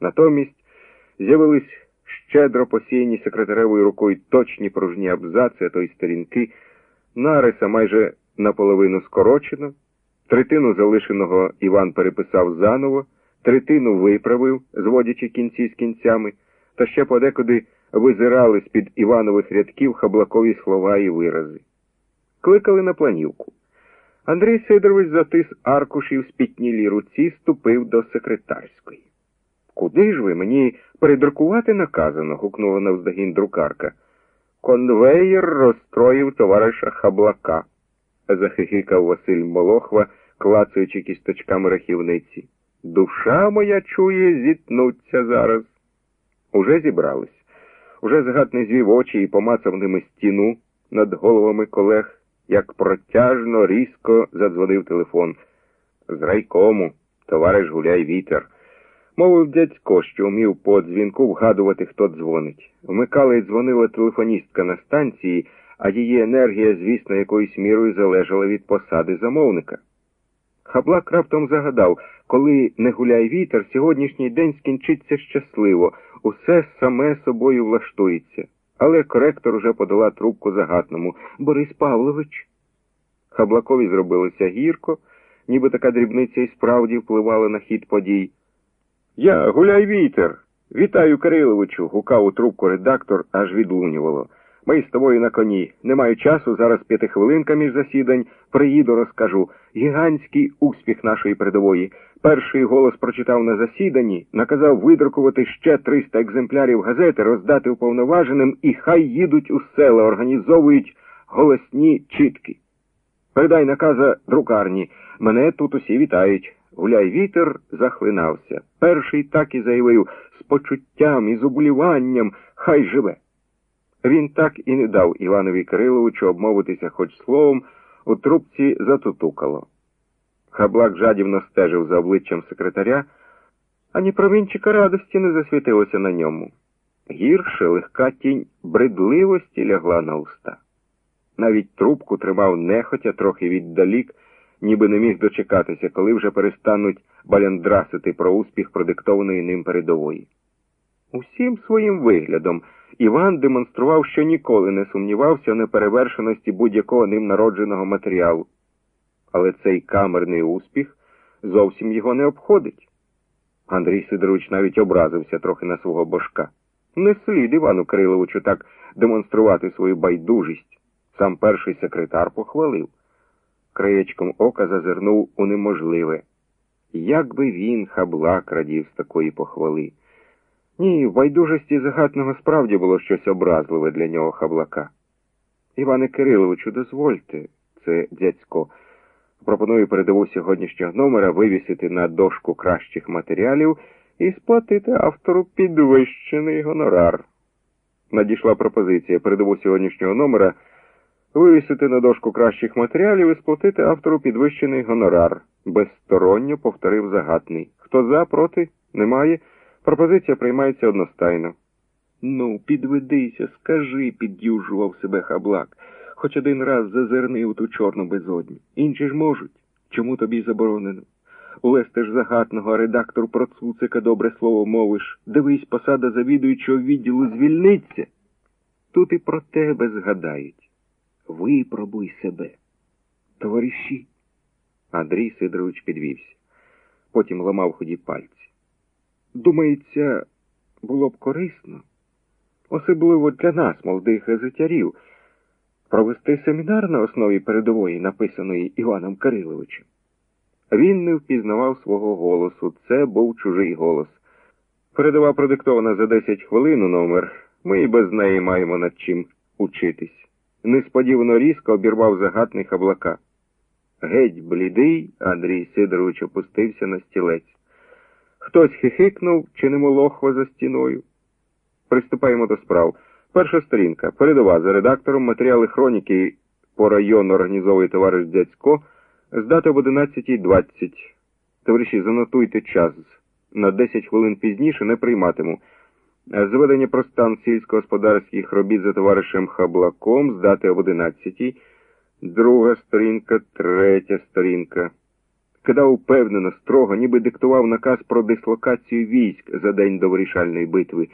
Натомість з'явились щедро посіяні секретаревою рукою точні пружні абзаци, а то й сторінки, нариса майже наполовину скорочено, третину залишеного Іван переписав заново, третину виправив, зводячи кінці з кінцями, та ще подекуди визирали з-під Іванових рядків хаблакові слова і вирази. Кликали на планівку. Андрій Сидорович затис аркушів спітнілій руці, ступив до секретарської. Куди ж ви мені передрукувати наказано? гукнула навздогін друкарка. Конвеєр розстроїв товариша Хаблака, захихикав Василь Молохва, клацаючи кісточками рахівниці. Душа моя чує, зітнуться зараз. Уже зібрались. Уже згадний звів очі і помацав ними стіну над головами колег, як протяжно, різко задзвонив телефон. З райкому, товариш гуляй вітер. Мовив дядько, що вмів по дзвінку вгадувати, хто дзвонить. Вмикала і дзвонила телефоністка на станції, а її енергія, звісно, якоюсь мірою залежала від посади замовника. Хаблак раптом загадав, коли не гуляй вітер, сьогоднішній день скінчиться щасливо, усе саме собою влаштується. Але коректор уже подала трубку загатному. Борис Павлович. Хаблакові зробилося гірко, ніби така дрібниця і справді впливала на хід подій. Я гуляй вітер. Вітаю, Кириловичу, гукав у трубку редактор, аж відлунювало. Ми з тобою на коні. Не маю часу, зараз п'ятихвилинка між засідань. Приїду, розкажу. Гігантський успіх нашої передової. Перший голос прочитав на засіданні, наказав видрукувати ще 300 екземплярів газети, роздати уповноваженим і хай їдуть у села, організовують голосні чітки. Передай наказа друкарні. Мене тут усі вітають. Гуляй вітер захлинався. Перший так і заявив з почуттям і з оболіванням, хай живе. Він так і не дав Іванові Кириловичу обмовитися хоч словом, у трубці затутукало. Хаблак жадібно стежив за обличчям секретаря, ані провінчика радості не засвітилося на ньому. Гірше легка тінь бредливості лягла на уста. Навіть трубку тримав нехотя трохи віддалік, ніби не міг дочекатися, коли вже перестануть баляндрасити про успіх продиктованої ним передової. Усім своїм виглядом Іван демонстрував, що ніколи не сумнівався в неперевершеності будь-якого ним народженого матеріалу. Але цей камерний успіх зовсім його не обходить. Андрій Сидорович навіть образився трохи на свого божка. Не слід Івану Кириловичу так демонструвати свою байдужість. Сам перший секретар похвалив. Краєчком ока зазирнув у неможливе. Як би він, хаблак, радів з такої похвали. Ні, в байдужості загатного справді було щось образливе для нього хаблака. Іване Кириловичу, дозвольте, це дядько. Пропоную передову сьогоднішнього номера вивісити на дошку кращих матеріалів і сплатити автору підвищений гонорар. Надійшла пропозиція передову сьогоднішнього номера вивісити на дошку кращих матеріалів і сплатити автору підвищений гонорар. Безсторонньо повторив загатний. Хто за, проти? Немає. Пропозиція приймається одностайно. Ну, підведися, скажи, під'южував себе хаблак. Хоч один раз зазирни у ту чорну безодню. Інші ж можуть. Чому тобі заборонено? Улесте ж загатного, а редактор про цуцика добре слово мовиш. Дивись, посада завідуючого відділу звільниться. Тут і про тебе згадають. Випробуй себе. Товариші. Андрій Сидорович підвівся. Потім ламав ході пальці. Думається, було б корисно, особливо для нас, молодих газетярів, провести семінар на основі передової, написаної Іваном Кириловичем. Він не впізнавав свого голосу. Це був чужий голос. Передова продиктована за 10 хвилин номер. Ми і без неї маємо над чим учитись. Несподівано різко обірвав загатний хаблака. Геть блідий, Андрій Сидорович опустився на стілець. Хтось хихикнув чи не молохва за стіною. Приступаємо до справ. Перша сторінка. Передова за редактором матеріали хроніки по району організовує товариш Дядько з дати об 11.20. Товариші, занотуйте час. На 10 хвилин пізніше не прийматиму. Зведення про стан сільськогосподарських робіт за товаришем Хаблаком з дати об 11. Друга сторінка, третя сторінка. кидав упевнено, строго, ніби диктував наказ про дислокацію військ за день до вирішальної битви.